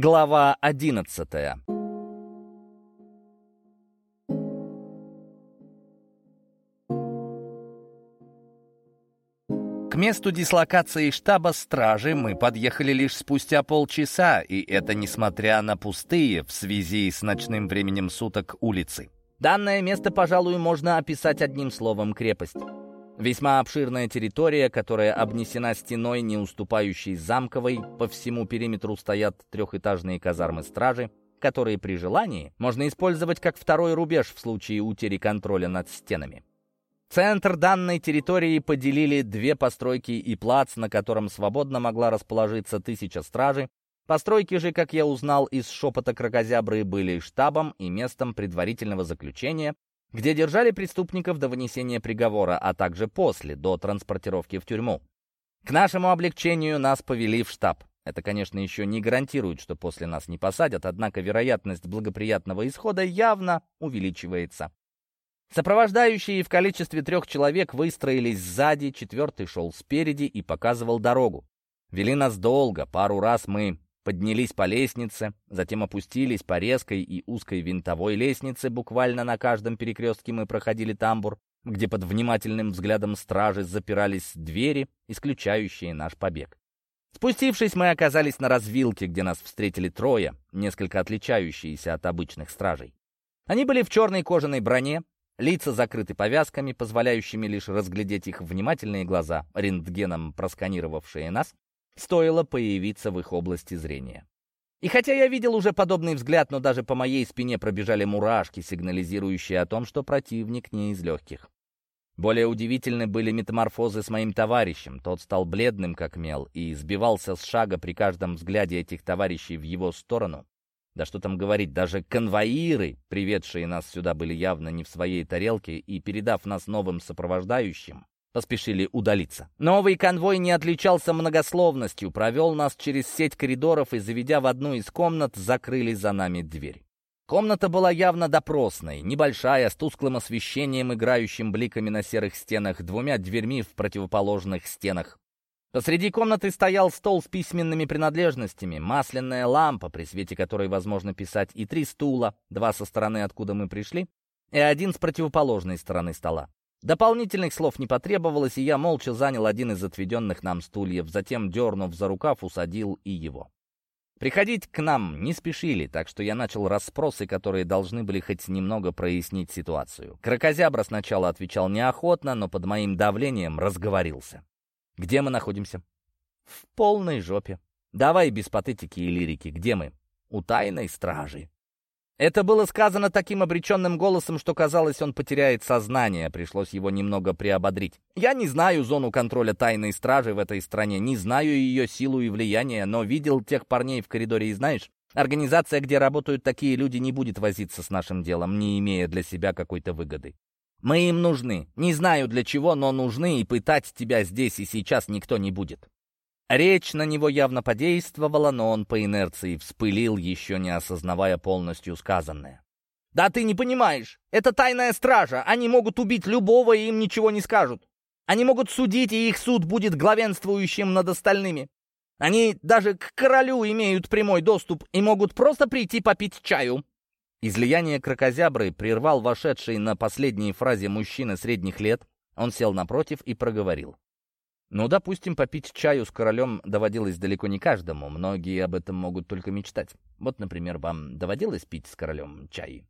Глава одиннадцатая К месту дислокации штаба стражи мы подъехали лишь спустя полчаса, и это несмотря на пустые в связи с ночным временем суток улицы. Данное место, пожалуй, можно описать одним словом «крепость». Весьма обширная территория, которая обнесена стеной, не уступающей замковой. По всему периметру стоят трехэтажные казармы стражи, которые при желании можно использовать как второй рубеж в случае утери контроля над стенами. Центр данной территории поделили две постройки и плац, на котором свободно могла расположиться тысяча стражи. Постройки же, как я узнал из шепота крокозябры, были штабом и местом предварительного заключения, где держали преступников до вынесения приговора, а также после, до транспортировки в тюрьму. К нашему облегчению нас повели в штаб. Это, конечно, еще не гарантирует, что после нас не посадят, однако вероятность благоприятного исхода явно увеличивается. Сопровождающие в количестве трех человек выстроились сзади, четвертый шел спереди и показывал дорогу. Вели нас долго, пару раз мы поднялись по лестнице, затем опустились по резкой и узкой винтовой лестнице. Буквально на каждом перекрестке мы проходили тамбур, где под внимательным взглядом стражи запирались двери, исключающие наш побег. Спустившись, мы оказались на развилке, где нас встретили трое, несколько отличающиеся от обычных стражей. Они были в черной кожаной броне, лица закрыты повязками, позволяющими лишь разглядеть их внимательные глаза, рентгеном просканировавшие нас, стоило появиться в их области зрения. И хотя я видел уже подобный взгляд, но даже по моей спине пробежали мурашки, сигнализирующие о том, что противник не из легких. Более удивительны были метаморфозы с моим товарищем. Тот стал бледным, как мел, и сбивался с шага при каждом взгляде этих товарищей в его сторону. Да что там говорить, даже конвоиры, приведшие нас сюда, были явно не в своей тарелке, и, передав нас новым сопровождающим, поспешили удалиться. Новый конвой не отличался многословностью, провел нас через сеть коридоров и, заведя в одну из комнат, закрыли за нами дверь. Комната была явно допросной, небольшая, с тусклым освещением, играющим бликами на серых стенах, двумя дверьми в противоположных стенах. Посреди комнаты стоял стол с письменными принадлежностями, масляная лампа, при свете которой возможно писать, и три стула, два со стороны, откуда мы пришли, и один с противоположной стороны стола. Дополнительных слов не потребовалось, и я молча занял один из отведенных нам стульев, затем, дернув за рукав, усадил и его. Приходить к нам не спешили, так что я начал расспросы, которые должны были хоть немного прояснить ситуацию. Кракозябра сначала отвечал неохотно, но под моим давлением разговорился. «Где мы находимся?» «В полной жопе. Давай без патетики и лирики. Где мы?» «У тайной стражи». Это было сказано таким обреченным голосом, что казалось, он потеряет сознание. Пришлось его немного приободрить. Я не знаю зону контроля тайной стражи в этой стране, не знаю ее силу и влияние, но видел тех парней в коридоре и знаешь, организация, где работают такие люди, не будет возиться с нашим делом, не имея для себя какой-то выгоды. Мы им нужны. Не знаю для чего, но нужны, и пытать тебя здесь и сейчас никто не будет. Речь на него явно подействовала, но он по инерции вспылил, еще не осознавая полностью сказанное. «Да ты не понимаешь! Это тайная стража! Они могут убить любого, и им ничего не скажут! Они могут судить, и их суд будет главенствующим над остальными! Они даже к королю имеют прямой доступ и могут просто прийти попить чаю!» Излияние крокозябры прервал вошедший на последней фразе мужчина средних лет. Он сел напротив и проговорил. Ну, допустим, попить чаю с королем доводилось далеко не каждому. Многие об этом могут только мечтать. Вот, например, вам доводилось пить с королем чай?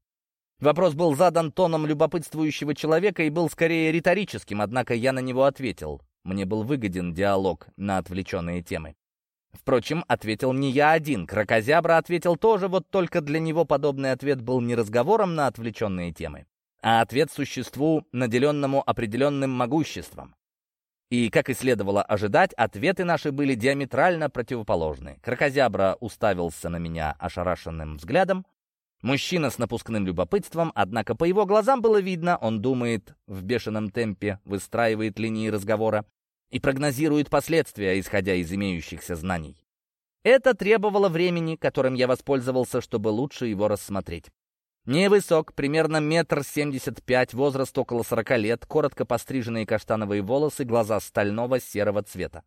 Вопрос был задан тоном любопытствующего человека и был скорее риторическим, однако я на него ответил. Мне был выгоден диалог на отвлеченные темы. Впрочем, ответил не я один. Крокозябра ответил тоже, вот только для него подобный ответ был не разговором на отвлеченные темы, а ответ существу, наделенному определенным могуществом. И, как и следовало ожидать, ответы наши были диаметрально противоположны. Крокозябра уставился на меня ошарашенным взглядом. Мужчина с напускным любопытством, однако по его глазам было видно, он думает в бешеном темпе, выстраивает линии разговора и прогнозирует последствия, исходя из имеющихся знаний. Это требовало времени, которым я воспользовался, чтобы лучше его рассмотреть. Невысок, примерно метр семьдесят пять, возраст около сорока лет, коротко постриженные каштановые волосы, глаза стального серого цвета.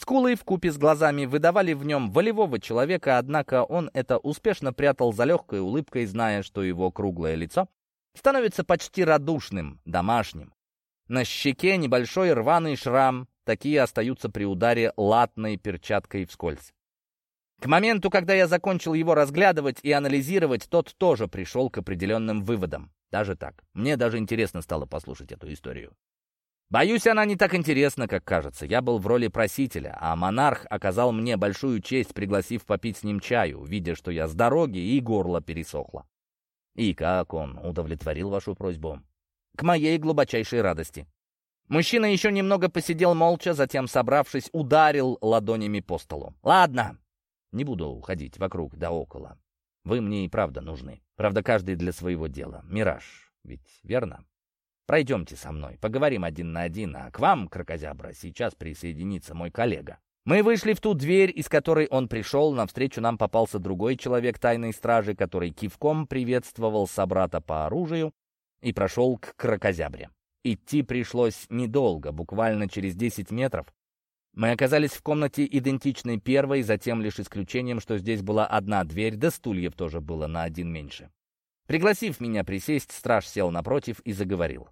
Скулы в купе с глазами выдавали в нем волевого человека, однако он это успешно прятал за легкой улыбкой, зная, что его круглое лицо становится почти радушным, домашним. На щеке небольшой рваный шрам, такие остаются при ударе латной перчаткой вскользь. К моменту, когда я закончил его разглядывать и анализировать, тот тоже пришел к определенным выводам. Даже так. Мне даже интересно стало послушать эту историю. Боюсь, она не так интересна, как кажется. Я был в роли просителя, а монарх оказал мне большую честь, пригласив попить с ним чаю, видя, что я с дороги и горло пересохло. И как он удовлетворил вашу просьбу? К моей глубочайшей радости. Мужчина еще немного посидел молча, затем, собравшись, ударил ладонями по столу. «Ладно, не буду ходить вокруг да около. Вы мне и правда нужны. Правда, каждый для своего дела. Мираж, ведь верно? Пройдемте со мной, поговорим один на один, а к вам, крокозябра, сейчас присоединится мой коллега. Мы вышли в ту дверь, из которой он пришел. Навстречу нам попался другой человек тайной стражи, который кивком приветствовал собрата по оружию и прошел к крокозябре. Идти пришлось недолго, буквально через 10 метров мы оказались в комнате идентичной первой, затем лишь исключением, что здесь была одна дверь, да стульев тоже было на один меньше. Пригласив меня присесть, страж сел напротив и заговорил.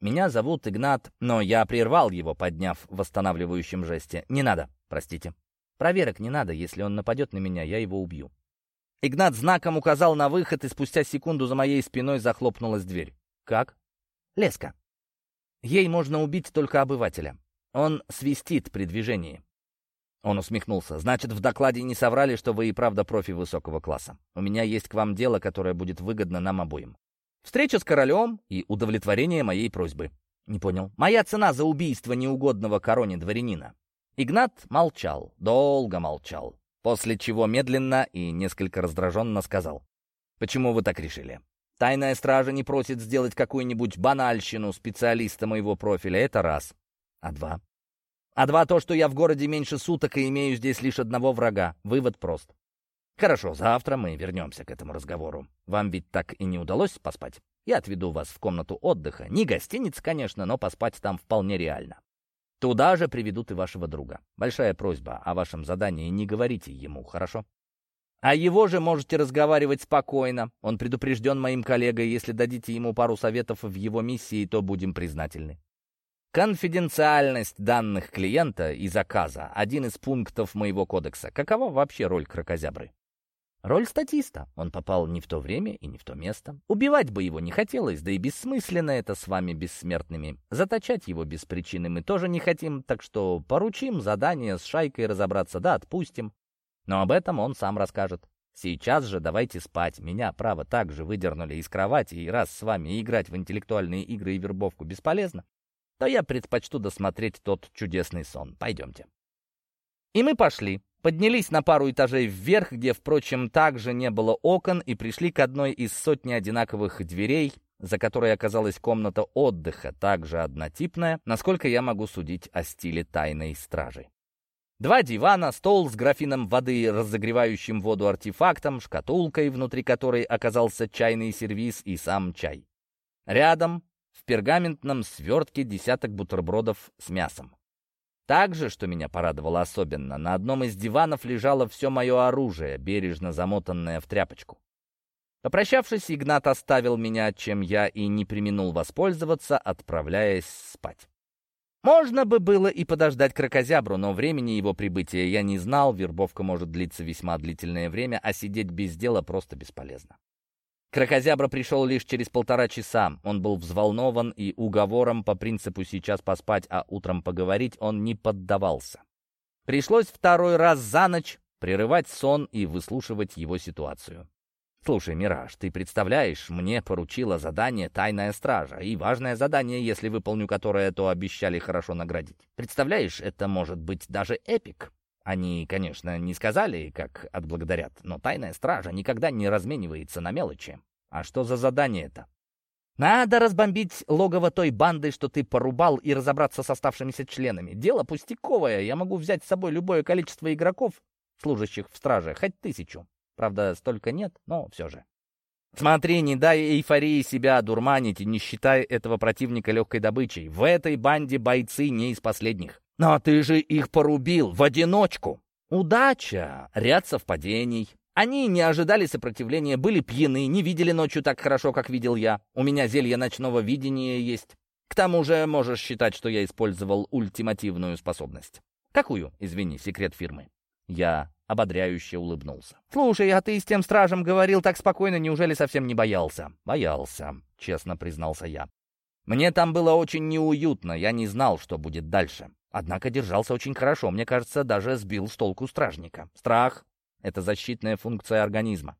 «Меня зовут Игнат, но я прервал его, подняв в восстанавливающем жесте. Не надо, простите. Проверок не надо, если он нападет на меня, я его убью». Игнат знаком указал на выход, и спустя секунду за моей спиной захлопнулась дверь. «Как?» «Леска. Ей можно убить только обывателя. Он свистит при движении. Он усмехнулся. «Значит, в докладе не соврали, что вы и правда профи высокого класса. У меня есть к вам дело, которое будет выгодно нам обоим. Встреча с королем и удовлетворение моей просьбы». «Не понял. Моя цена за убийство неугодного короне дворянина». Игнат молчал, долго молчал, после чего медленно и несколько раздраженно сказал. «Почему вы так решили? Тайная стража не просит сделать какую-нибудь банальщину специалиста моего профиля, это раз. А два? А два то, что я в городе меньше суток и имею здесь лишь одного врага. Вывод прост. Хорошо, завтра мы вернемся к этому разговору. Вам ведь так и не удалось поспать? Я отведу вас в комнату отдыха. Не гостиниц, конечно, но поспать там вполне реально. Туда же приведут и вашего друга. Большая просьба о вашем задании не говорите ему, хорошо? А его же можете разговаривать спокойно. Он предупрежден моим коллегой. Если дадите ему пару советов в его миссии, то будем признательны. Конфиденциальность данных клиента и заказа – один из пунктов моего кодекса. Какова вообще роль крокозябры? Роль статиста. Он попал не в то время и не в то место. Убивать бы его не хотелось, да и бессмысленно это с вами бессмертными. Заточать его без причины мы тоже не хотим, так что поручим задание с шайкой разобраться, да отпустим. Но об этом он сам расскажет. Сейчас же давайте спать. Меня, право, также выдернули из кровати, и раз с вами играть в интеллектуальные игры и вербовку бесполезно, то я предпочту досмотреть тот чудесный сон. Пойдемте. И мы пошли. Поднялись на пару этажей вверх, где, впрочем, также не было окон, и пришли к одной из сотни одинаковых дверей, за которой оказалась комната отдыха, также однотипная, насколько я могу судить о стиле тайной стражи. Два дивана, стол с графином воды, разогревающим воду артефактом, шкатулкой, внутри которой оказался чайный сервиз и сам чай. Рядом пергаментном свертке десяток бутербродов с мясом. Также, что меня порадовало особенно, на одном из диванов лежало все мое оружие, бережно замотанное в тряпочку. Попрощавшись, Игнат оставил меня, чем я и не применул воспользоваться, отправляясь спать. Можно бы было и подождать крокозябру, но времени его прибытия я не знал, вербовка может длиться весьма длительное время, а сидеть без дела просто бесполезно. Крокозябра пришел лишь через полтора часа. Он был взволнован и уговором по принципу «сейчас поспать, а утром поговорить» он не поддавался. Пришлось второй раз за ночь прерывать сон и выслушивать его ситуацию. «Слушай, Мираж, ты представляешь, мне поручила задание тайная стража, и важное задание, если выполню которое, то обещали хорошо наградить. Представляешь, это может быть даже эпик. Они, конечно, не сказали, как отблагодарят, но тайная стража никогда не разменивается на мелочи. А что за задание это? Надо разбомбить логово той банды, что ты порубал, и разобраться с оставшимися членами. Дело пустяковое, я могу взять с собой любое количество игроков, служащих в страже, хоть тысячу. Правда, столько нет, но все же. Смотри, не дай эйфории себя одурманить и не считай этого противника легкой добычей. В этой банде бойцы не из последних. Но ты же их порубил в одиночку. Удача, ряд совпадений. Они не ожидали сопротивления, были пьяны, не видели ночью так хорошо, как видел я. У меня зелье ночного видения есть. К тому же можешь считать, что я использовал ультимативную способность. Какую, извини, секрет фирмы? Я ободряюще улыбнулся. «Слушай, а ты с тем стражем говорил так спокойно, неужели совсем не боялся?» «Боялся», — честно признался я. «Мне там было очень неуютно, я не знал, что будет дальше. Однако держался очень хорошо, мне кажется, даже сбил с толку стражника. Страх — это защитная функция организма.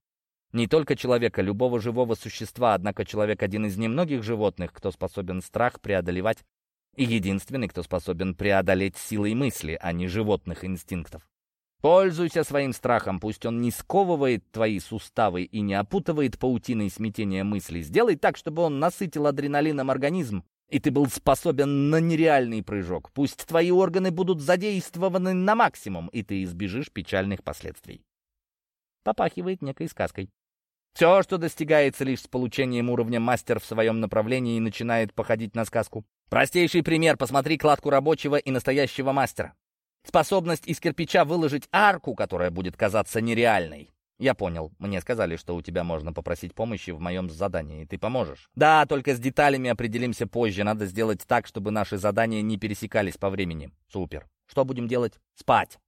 Не только человека, любого живого существа, однако человек один из немногих животных, кто способен страх преодолевать, и единственный, кто способен преодолеть силой мысли, а не животных инстинктов. Пользуйся своим страхом, пусть он не сковывает твои суставы и не опутывает паутиной смятения мыслей. Сделай так, чтобы он насытил адреналином организм, и ты был способен на нереальный прыжок. Пусть твои органы будут задействованы на максимум, и ты избежишь печальных последствий. Попахивает некой сказкой. Все, что достигается лишь с получением уровня мастер в своем направлении, начинает походить на сказку. Простейший пример. Посмотри кладку рабочего и настоящего мастера. Способность из кирпича выложить арку, которая будет казаться нереальной. «Я понял. Мне сказали, что у тебя можно попросить помощи в моем задании. Ты поможешь?» «Да, только с деталями определимся позже. Надо сделать так, чтобы наши задания не пересекались по времени». «Супер. Что будем делать?» «Спать».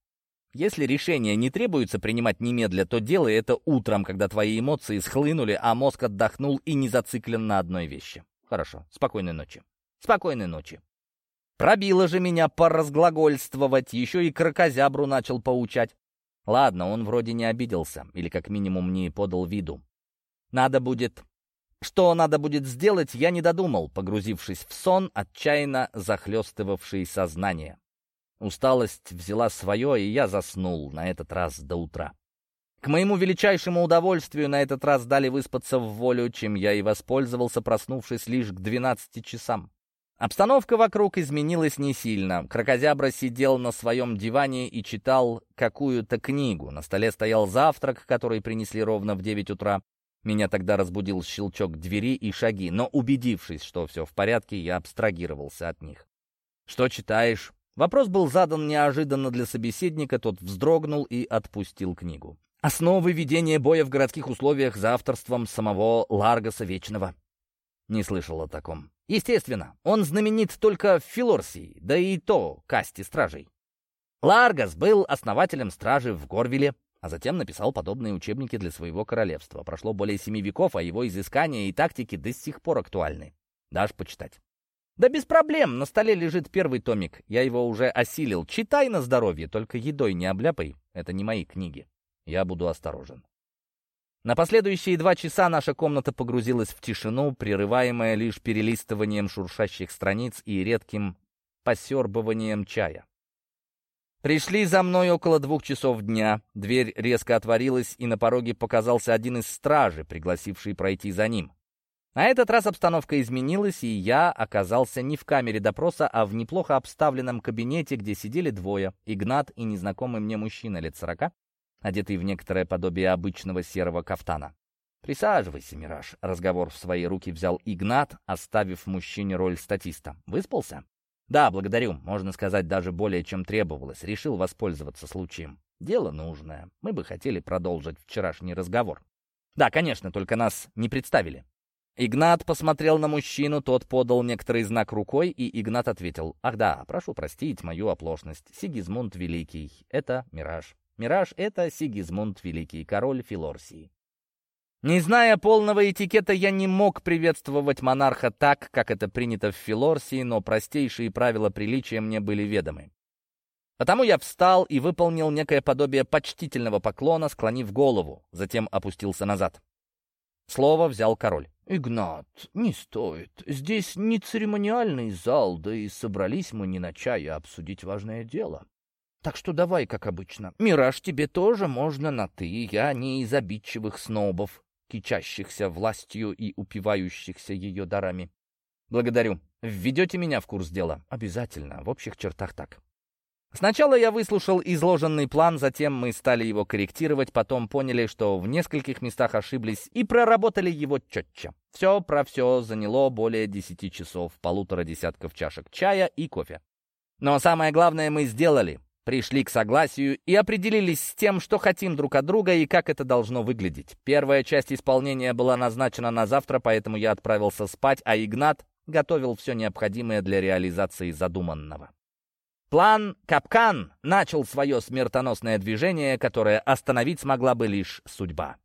Если решение не требуется принимать немедля, то делай это утром, когда твои эмоции схлынули, а мозг отдохнул и не зациклен на одной вещи. Хорошо. Спокойной ночи. Спокойной ночи. Пробило же меня поразглагольствовать, еще и крокозябру начал поучать. Ладно, он вроде не обиделся, или как минимум не подал виду. Надо будет... Что надо будет сделать, я не додумал, погрузившись в сон, отчаянно захлестывавший сознание. Усталость взяла свое, и я заснул на этот раз до утра. К моему величайшему удовольствию на этот раз дали выспаться в волю, чем я и воспользовался, проснувшись лишь к двенадцати часам. Обстановка вокруг изменилась не сильно. Крокозябра сидел на своем диване и читал какую-то книгу. На столе стоял завтрак, который принесли ровно в девять утра. Меня тогда разбудил щелчок двери и шаги, но, убедившись, что все в порядке, я абстрагировался от них. «Что читаешь?» Вопрос был задан неожиданно для собеседника, тот вздрогнул и отпустил книгу. «Основы ведения боя в городских условиях за авторством самого Ларгаса Вечного». Не слышал о таком. Естественно, он знаменит только в Филорсии, да и то касте стражей. Ларгас был основателем стражи в Горвиле, а затем написал подобные учебники для своего королевства. Прошло более семи веков, а его изыскания и тактики до сих пор актуальны. Дашь почитать? Да без проблем, на столе лежит первый томик. Я его уже осилил. Читай на здоровье, только едой не обляпай. Это не мои книги. Я буду осторожен. На последующие два часа наша комната погрузилась в тишину, прерываемая лишь перелистыванием шуршащих страниц и редким посербыванием чая. Пришли за мной около двух часов дня, дверь резко отворилась, и на пороге показался один из стражей, пригласивший пройти за ним. На этот раз обстановка изменилась, и я оказался не в камере допроса, а в неплохо обставленном кабинете, где сидели двое — Игнат и незнакомый мне мужчина лет сорока, одетый в некоторое подобие обычного серого кафтана. «Присаживайся, Мираж». Разговор в свои руки взял Игнат, оставив мужчине роль статиста. «Выспался?» «Да, благодарю. Можно сказать, даже более, чем требовалось. Решил воспользоваться случаем. Дело нужное. Мы бы хотели продолжить вчерашний разговор». «Да, конечно, только нас не представили». Игнат посмотрел на мужчину, тот подал некоторый знак рукой, и Игнат ответил, «Ах да, прошу простить мою оплошность. Сигизмунд Великий. Это Мираж». Мираж — это Сигизмунд Великий, король Филорсии. Не зная полного этикета, я не мог приветствовать монарха так, как это принято в Филорсии, но простейшие правила приличия мне были ведомы. Потому я встал и выполнил некое подобие почтительного поклона, склонив голову, затем опустился назад. Слово взял король. «Игнат, не стоит. Здесь не церемониальный зал, да и собрались мы не на чай, а обсудить важное дело. Так что давай, как обычно. Мираж тебе тоже можно на «ты». Я не из обидчивых снобов, кичащихся властью и упивающихся ее дарами. Благодарю. Введете меня в курс дела? Обязательно. В общих чертах так. Сначала я выслушал изложенный план, затем мы стали его корректировать, потом поняли, что в нескольких местах ошиблись и проработали его четче. Все про все заняло более десяти часов, полутора десятков чашек чая и кофе. Но самое главное мы сделали. Пришли к согласию и определились с тем, что хотим друг от друга и как это должно выглядеть. Первая часть исполнения была назначена на завтра, поэтому я отправился спать, а Игнат готовил все необходимое для реализации задуманного. План «Капкан» начал свое смертоносное движение, которое остановить смогла бы лишь судьба.